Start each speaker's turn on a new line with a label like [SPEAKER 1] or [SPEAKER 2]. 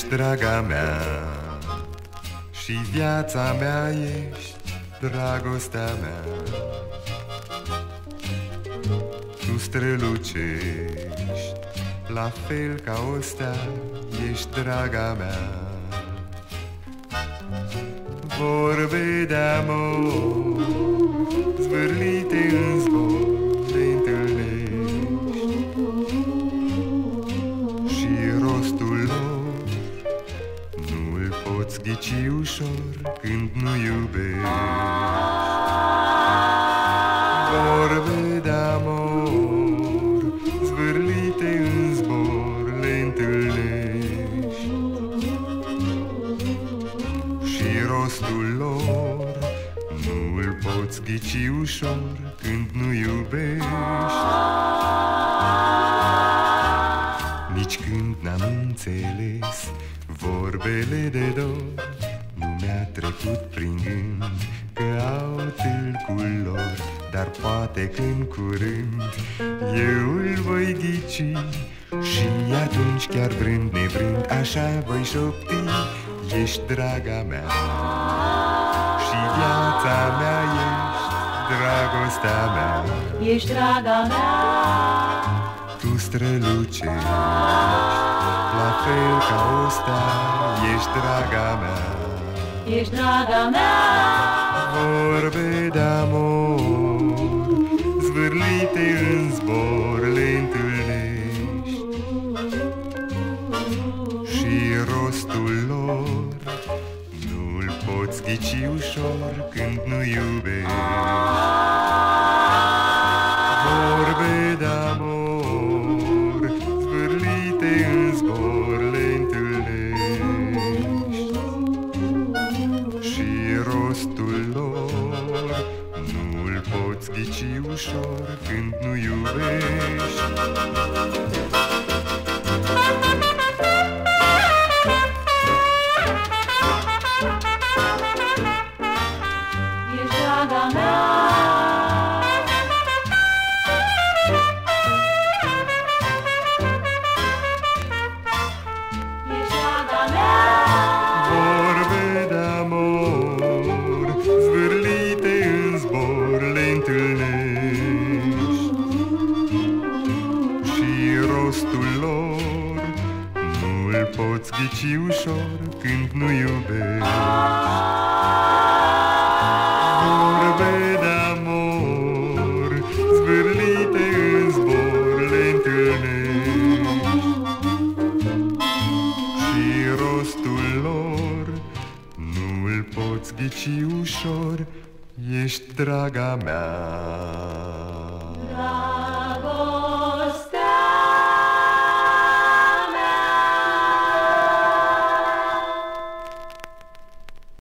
[SPEAKER 1] draga mea. Și viața mea ești dragostea mea. Tu strălucești la fel ca o stea Ești draga mea. Vorbe de amor Zvârlite în zbor te întâlnești. Și rostul lor Nu-l poți ghici ușor Când nu iubești? Vorbe de amor Zvârlite în zbor le întâlnești. Și rostul lor Nu-l poți ghici ușor Când nu iubești înțeles. Vorbele de dor Nu mi-a trecut prin gând Că au tâlcul lor Dar poate că în curând Eu îl voi ghici. Și atunci chiar vrând nevrând Așa voi șopti. Ești draga mea Și viața mea ești Dragostea mea.
[SPEAKER 2] Ești draga mea.
[SPEAKER 1] Tu strălucești La fel ca o stea Ești draga mea.
[SPEAKER 2] Ești draga mea.
[SPEAKER 1] Vorbe de amor Zvârlite în zbor le întâlnești. Și rostul lor Nu-l poți ghici ușor Când nu iubești Nu-l poți ghici ușor Când nu iubești.
[SPEAKER 2] Ești draga mea
[SPEAKER 1] rostul lor. Nu-l poți ghici ușor Când nu iubești. Vorbe de amor Zvârlite în zbor le întâlnești. Și rostul lor Nu-l poți ghici ușor Ești draga mea.
[SPEAKER 2] Draga